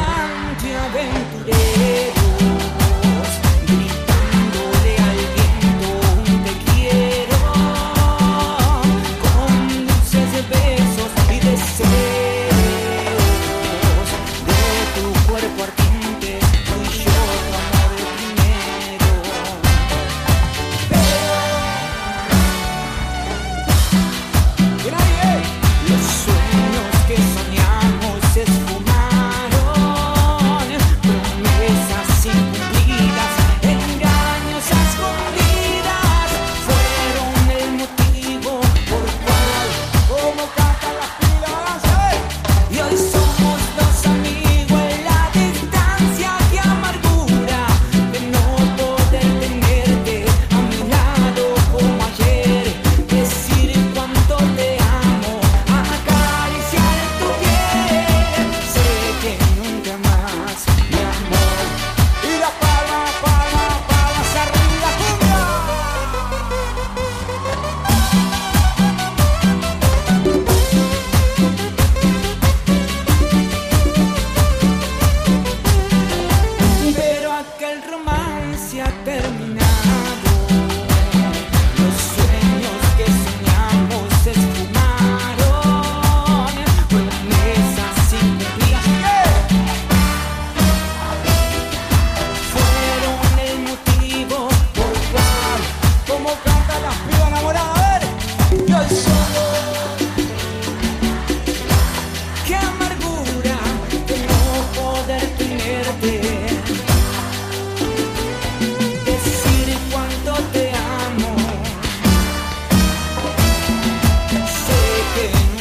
errante aventurero. se ha terminado. Los sueños que soñamos se esfumaron, promesas sin cumplir. Fueron el motivo por el cual, como canta la again.